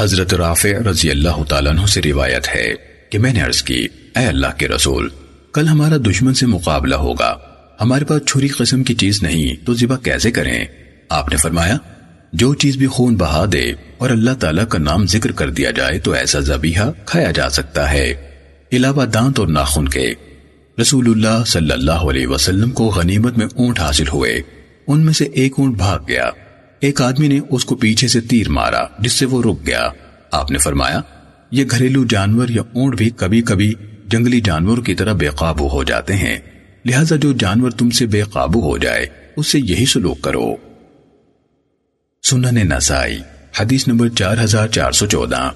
حضرت رافع رضی اللہ تعالیٰ عنہ سے روایت ہے کہ میں نے عرض کی، اے اللہ کے رسول، کل ہمارا دشمن سے مقابلہ ہوگا۔ ہمارے پاس چھری قسم کی چیز نہیں، تو ذبح کیسے کریں؟ آپ نے فرمایا، جو چیز بھی خون بہا دے اور اللہ تعالیٰ کا نام ذکر کر دیا جائے تو ایسا ذبیحہ کھایا جا سکتا ہے۔ علاوہ دانت اور ناخن کے۔ رسول اللہ صلی اللہ علیہ وسلم کو غنیمت میں اونٹ حاصل ہوئے۔ ان میں سے ایک اونٹ بھاگ گیا۔ ایک آدمی نے اس کو پیچھے سے تیر مارا، جس سے وہ رک گیا۔ آپ نے فرمایا، یہ گھریلو جانور یا اونٹ بھی کبھی کبھی جنگلی جانور کی طرح بے قابو ہو جاتے ہیں۔ لہذا جو جانور تم سے بے قابو ہو جائے، اس سے یہی سلوک کرو۔ سنن نسائی، حدیث نمبر چار ہزار چار سو چودہ۔